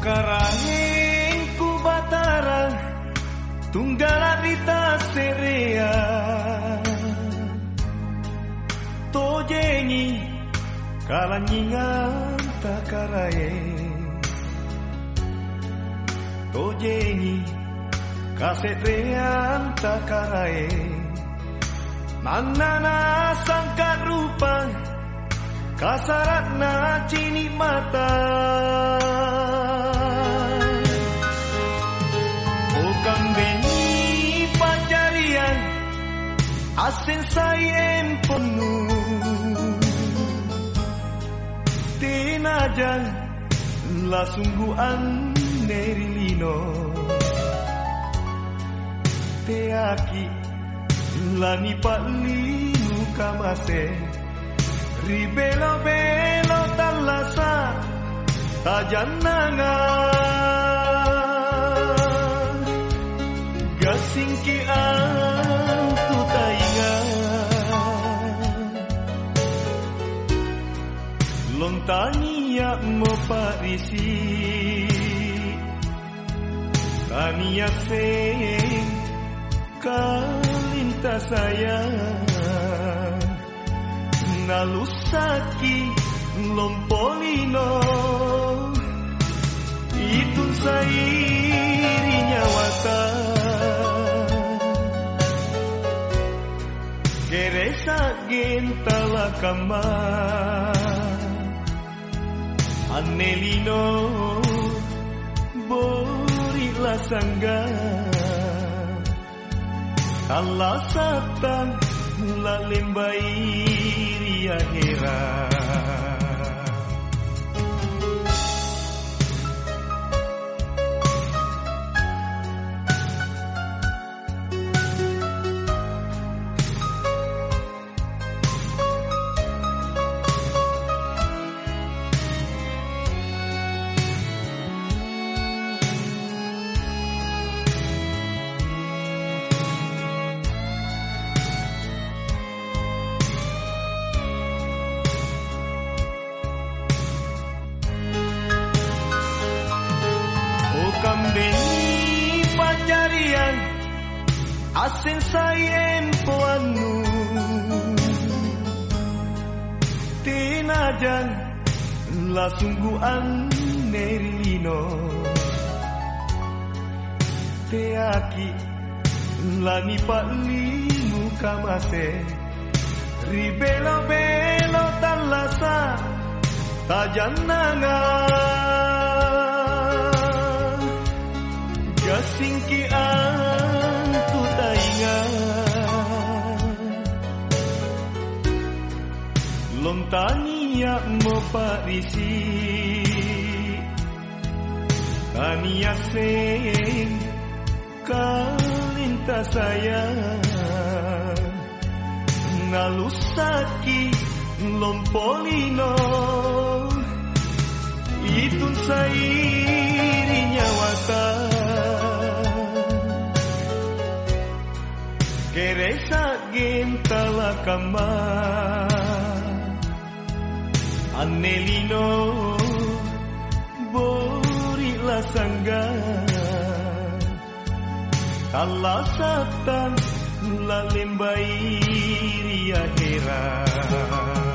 karangin ku batarang Tunggala di taseria Tojengi Kalanyingan takarae Tojengi Kasetrean takarae Manana sangkan rupa Kasarat na cini mata. Bukan bengi pacarian asin sayen penuh. Tinajan la sungguhan nerilino Teaki lani palinu kamase. Ribelo belo talasa tajananga Lontania mo parisi Tania sing kalinta saya. Nalusaki lompolino. Itu sairinya wata Keresa gentala kama Annelino borilah Sangha Allah Satan Lembai Ria Hera. Asin sayen puanu tinajan la sungguhan nerilino teaki kamase. Ribelo belo talasa tajananga Gasingki antu Lontania mo parisi. Tania sing kalinta saya Nalusaki lompolino. Itu sairinya wata Keresa gentala Annelino Borilah sanggar Allah satan Lalim ria akhirat